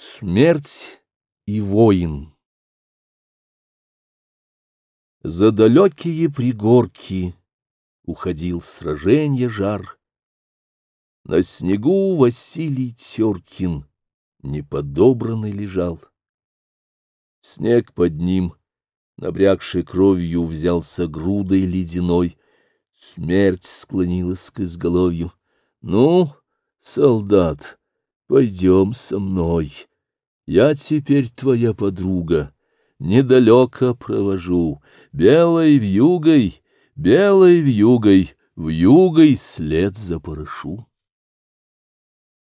Смерть и воин. За далекие пригорки Уходил сраженье жар. На снегу Василий Теркин Неподобранный лежал. Снег под ним, набрякший кровью, Взялся грудой ледяной. Смерть склонилась к изголовью. «Ну, солдат!» Пойдем со мной. Я теперь твоя подруга, недалеко провожу, Белой вьюгой, белой вьюгой, вьюгой след запорошу.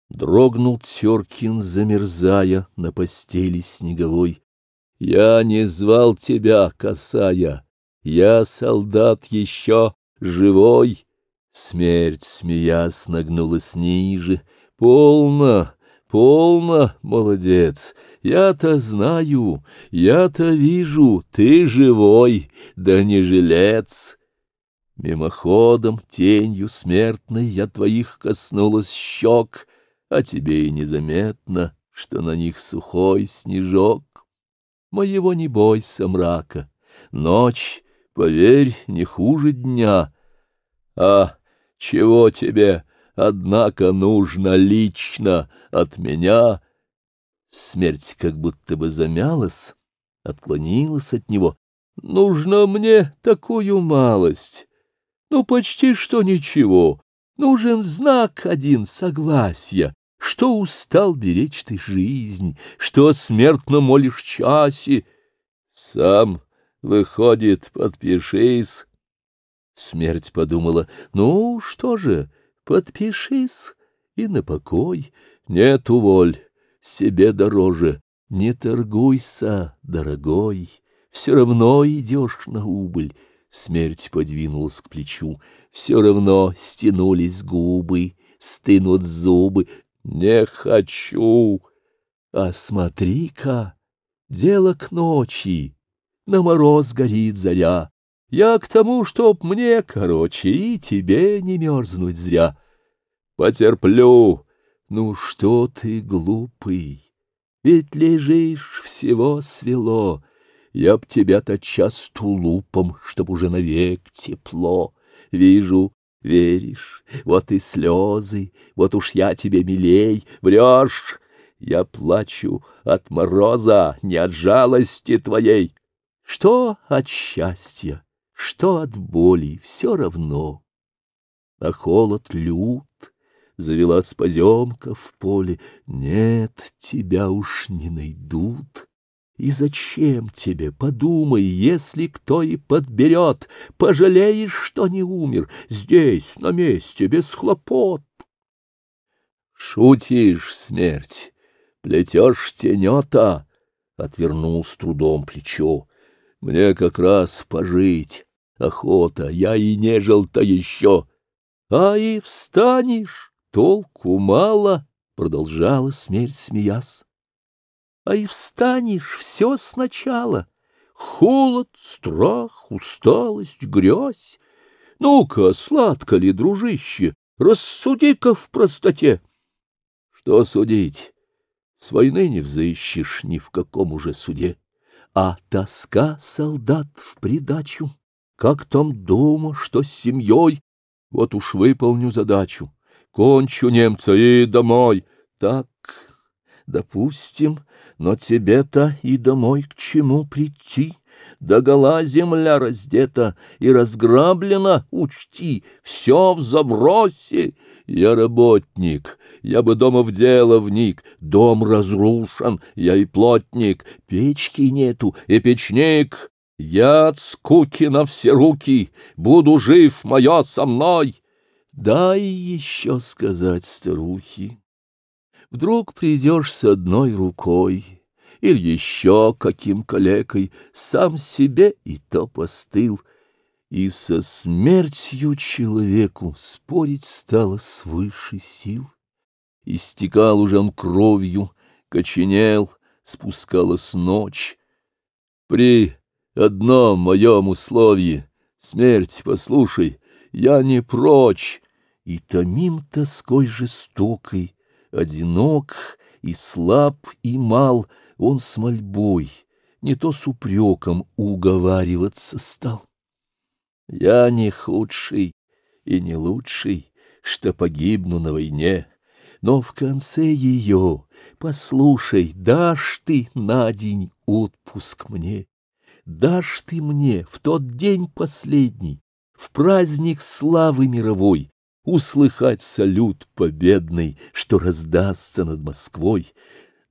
Дрогнул Теркин, замерзая на постели снеговой. Я не звал тебя, косая, я солдат еще живой. Смерть, смеясь, нагнулась ниже. Полно! «Полно, молодец! Я-то знаю, я-то вижу, ты живой, да не жилец!» Мимоходом, тенью смертной я твоих коснулась щек, А тебе и незаметно, что на них сухой снежок. Моего не бойся мрака, ночь, поверь, не хуже дня. А чего тебе однако нужно лично от меня...» Смерть как будто бы замялась, отклонилась от него. «Нужно мне такую малость. Ну, почти что ничего. Нужен знак один согласия, что устал беречь ты жизнь, что смертно молишь часи Сам, выходит, подпишись». Смерть подумала, «Ну, что же?» Подпишись и на покой. Нет, уволь, себе дороже. Не торгуйся, дорогой, все равно идешь на убыль. Смерть подвинулась к плечу, все равно стянулись губы, стынут зубы. Не хочу. А смотри-ка, дело к ночи, на мороз горит заря. Я к тому, чтоб мне короче и тебе не мерзнуть зря потерплю. Ну что ты глупый? Ведь лежишь, всего свело. Я б тебя тотчас тулупом, чтоб уже навек тепло. Вижу, веришь, вот и слезы, вот уж я тебе милей, врешь. Я плачу от мороза, не от жалости твоей. Что от счастья, что от боли, все равно. А холод лют, Завела спаземка в поле. Нет, тебя уж не найдут. И зачем тебе? Подумай, если кто и подберет, пожалеешь, что не умер, здесь, на месте, без хлопот. Шутишь, смерть, плетешь тенета, — отвернул с трудом плечо. Мне как раз пожить, охота, я и не жил-то еще. А и встанешь толку мало, — продолжала смерть смеясь. А и встанешь все сначала. Холод, страх, усталость, грязь. Ну-ка, сладко ли, дружище, рассуди-ка в простоте. Что судить? С войны не взыщешь ни в каком уже суде. А тоска солдат в придачу. Как там дома, что с семьей? Вот уж выполню задачу. Кончу немца и домой. Так, допустим, но тебе-то и домой к чему прийти? Догола земля раздета и разграблена, учти, все в забросе. Я работник, я бы дома в дело вник, дом разрушен, я и плотник, печки нету, и печник. Я от скуки на все руки, буду жив, мое со мной. Дай еще сказать старухе. Вдруг придешь с одной рукой или еще каким калекой, сам себе и то постыл, и со смертью человеку спорить стало свыше сил. Истекал уже он кровью, коченел, спускалась ночь. При одном моем условии, смерть, послушай, я не прочь, и томим тоской жестокой, одинок и слаб и мал, он с мольбой, не то с упреком уговариваться стал. Я не худший и не лучший, что погибну на войне, но в конце ее, послушай, дашь ты на день отпуск мне, дашь ты мне в тот день последний, в праздник славы мировой, услыхать салют победный, что раздастся над Москвой.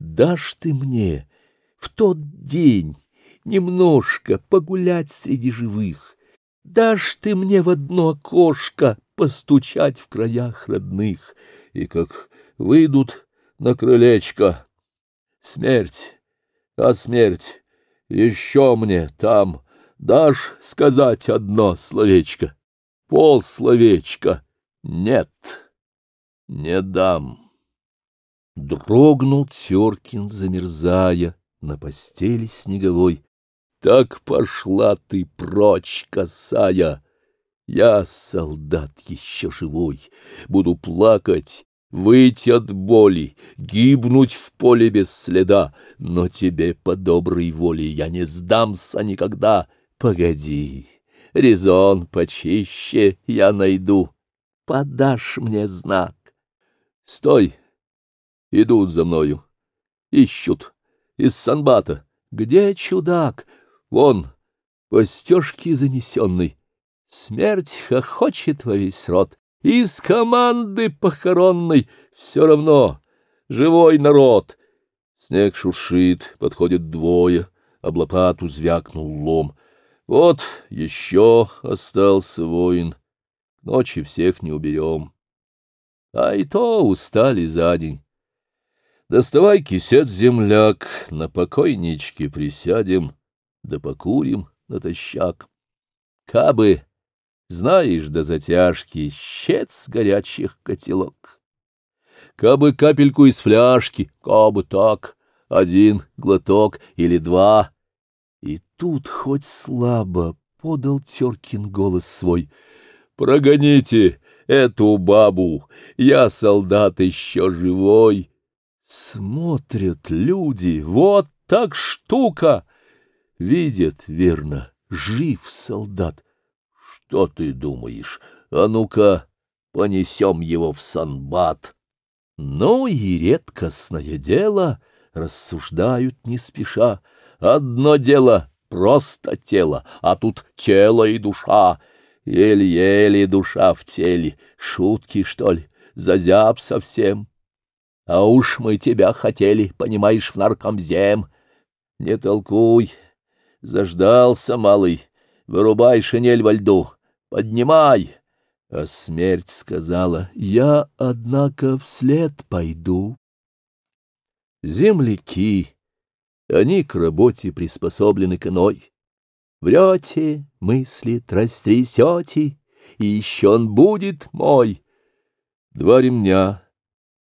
Дашь ты мне в тот день немножко погулять среди живых, дашь ты мне в одно окошко постучать в краях родных, и как выйдут на крылечко смерть, а смерть еще мне там — Дашь сказать одно словечко, полсловечка? Нет, не дам. Дрогнул Теркин, замерзая на постели снеговой. Так пошла ты прочь, косая. Я, солдат еще живой, буду плакать, выйти от боли, гибнуть в поле без следа, но тебе по доброй воле я не сдамся никогда. Погоди, резон почище я найду, подашь мне знак. Стой! Идут за мною. Ищут. Из Санбата. Где чудак? Вон, по стежке занесенный. Смерть хохочет во весь рот. Из команды похоронной все равно. Живой народ. Снег шуршит, подходит двое. Об лопату звякнул лом. Вот еще остался воин. Ночи всех не уберем. А и то устали за день. Доставай кисет земляк, на покойничке присядем, да покурим натощак. Кабы, знаешь, до затяжки щец горячих котелок. Кабы капельку из фляжки, кабы так, один глоток или два — тут хоть слабо подал Теркин голос свой. «Прогоните эту бабу! Я солдат еще живой!» Смотрят люди, вот так штука! Видят, верно, жив солдат. Что ты думаешь? А ну-ка, понесем его в санбат. Ну и редкостное дело, рассуждают не спеша. Одно дело — просто тело, а тут тело и душа. Еле-еле душа в теле. Шутки, что ли? Зазяб совсем. А уж мы тебя хотели, понимаешь, в наркомзем. Не толкуй. Заждался, малый. Вырубай шинель во льду. Поднимай. А смерть сказала, я, однако, вслед пойду. Земляки они к работе приспособлены к иной. Врете, мысли растрясете, и еще он будет мой. Два ремня,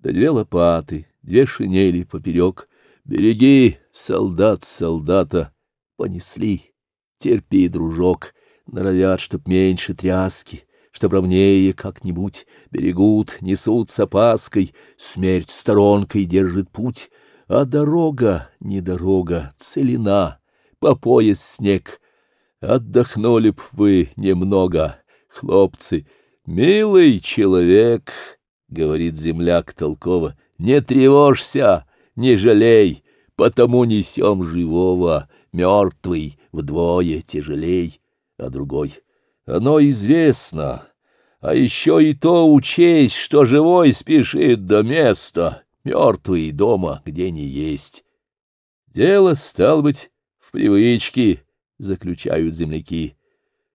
да две лопаты, две шинели поперек. Береги, солдат солдата, понесли. Терпи, дружок, норовят, чтоб меньше тряски, чтоб ровнее как-нибудь. Берегут, несут с опаской, смерть сторонкой держит путь — а дорога, не дорога, целина, по пояс снег. Отдохнули б вы немного, хлопцы. Милый человек, — говорит земляк толково, — не тревожься, не жалей, потому несем живого, мертвый вдвое тяжелей, а другой. Оно известно, а еще и то учесть, что живой спешит до места мертвые дома, где не есть. Дело, стало быть, в привычке, заключают земляки.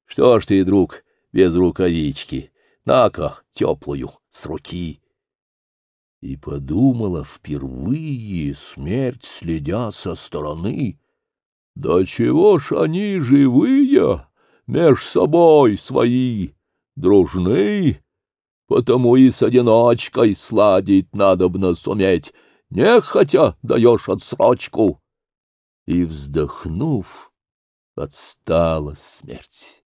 Что ж ты, друг, без рукавички, на-ка, теплую, с руки. И подумала впервые смерть, следя со стороны. Да чего ж они живые, меж собой свои, дружные? потому и с одиночкой сладить надобно суметь, нехотя даешь отсрочку. И, вздохнув, отстала смерть.